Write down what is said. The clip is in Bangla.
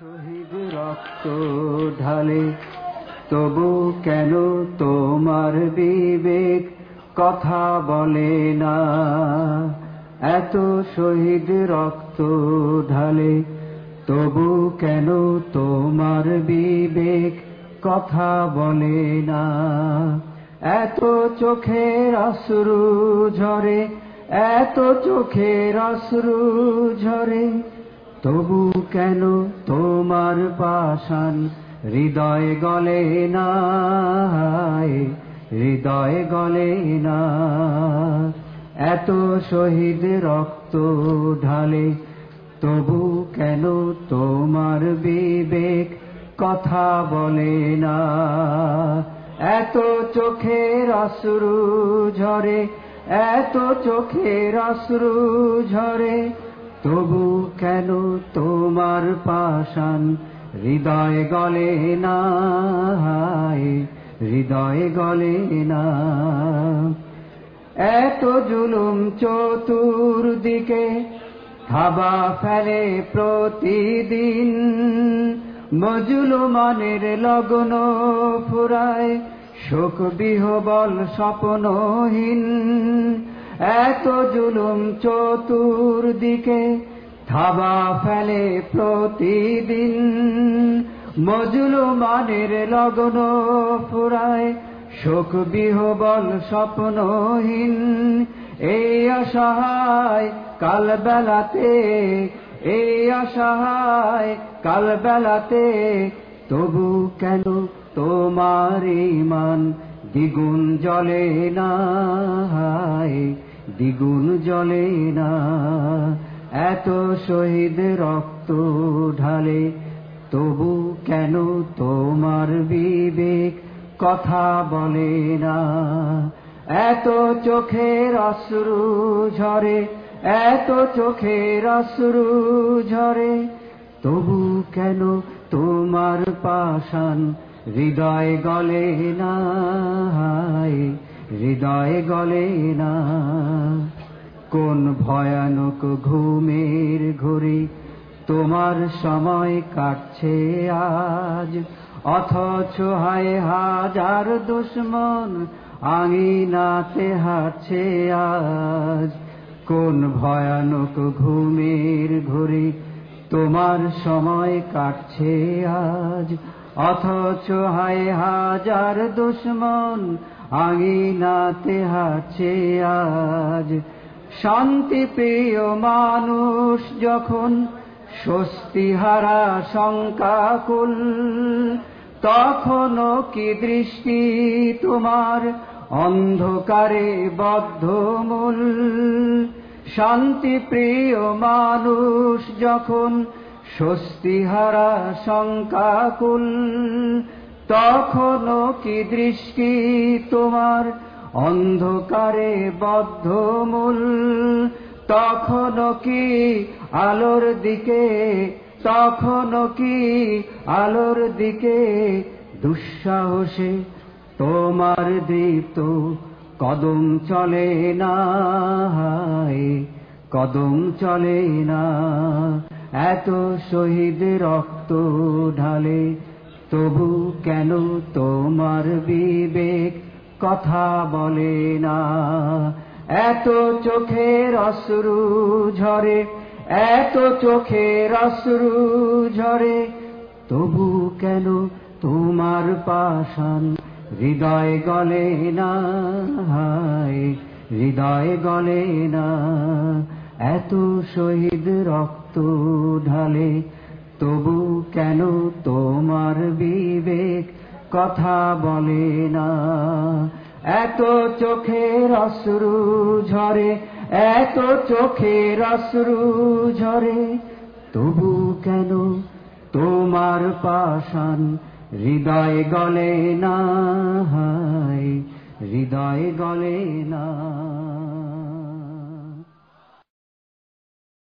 শহীদ রক্ত ঢালে, তবু কেন তোমার বিবেক কথা বলে না? এত শহীদ রক্ত ঢালে, তবু কেন তোমার বিবেক কথা বলে না? এত চোখের অশ্রু ঝরে, এত চোখের অশ্রু ঝরে তবু কেন তোমার পাশান হৃদয় গলে না হৃদয় গলে না এত শহীদ রক্ত ঢালে তবু কেন তোমার বিবেক কথা বলে না? এত চোখের অশ্রু ঝরে, এত চোখের অশ্রু ঝরে তবু কেন তোমার পাশান হৃদয় গলে না হৃদয় গলে না। এত জুলুম চতুর্দিকে থাবা ফেলে প্রতিদিন। মজুলুমানের লগ্ন ফুরায় শোক বিহবল স্বপ্নহীন। এত জুলুম চতুর্দিকে থাবা ফেলে প্রতিদিন। মজুলুমানের লগ্ন ফুরায় শোক বিহবল স্বপ্নহীন। এই অসহায় কাল বেলাতে এই অসহায় কাল বেলাতে তবু কেন তোমার ইমান দ্বিগুণ জলে না দ্বিগুণ জলে না। এত শহীদ রক্ত ঢালে, তবু কেন তোমার বিবেক কথা বলে না? এত চোখের অশ্রু ঝরে, এত চোখের অশ্রু ঝরে, তবু কেন তোমার পাশান হৃদয় গলে না হৃদয় গলে না। কোন ভয়ানক ঘুমের ঘুরি তোমার সময় কাটছে আজ? অথচ হায় হাজার দুশ্মন আঙিনাতে হাঁটছে আজ। কোন ভয়ানক ঘুমের ঘুরি তোমার সময় কাটছে আজ? অথচ হায় হাজার দুশ্মন আঙিনাতে হাঁটছে আজ। শান্তি প্রিয় মানুষ যখন স্বস্তিহারা শঙ্কাকুল তখনও কি দৃষ্টি তোমার অন্ধকারে বদ্ধমূল শান্তি প্রিয় মানুষ যখন স্বস্তিহারা শঙ্কাকুল, তখনও কি দৃষ্টি তোমার? অন্ধকারে বদ্ধমূল, তখনও কি আলোর দিকে? তখনও কি আলোর দিকে? দুঃসাহসে তোমার দীপ্ত কদম চলে না কদম চলে না এত শহীদ রক্ত ঢালে, তবু কেন তোমার বিবেক কথা বলে না? এত চোখের অশ্রু ঝরে, এত চোখের অশ্রু ঝরে, তবু কেন তোমার পাশান হৃদয় গলে না? হায়, হৃদয় গলে না। এত শহীদ রক্ত ঢালে, তবু কেন তোমার বিবেক কথা বলে না? এত চোখের অশ্রু ঝরে, এত চোখের অশ্রু ঝরে, তবু কেন তোমার পাশান হৃদয় গলে না? হৃদয় গলে না।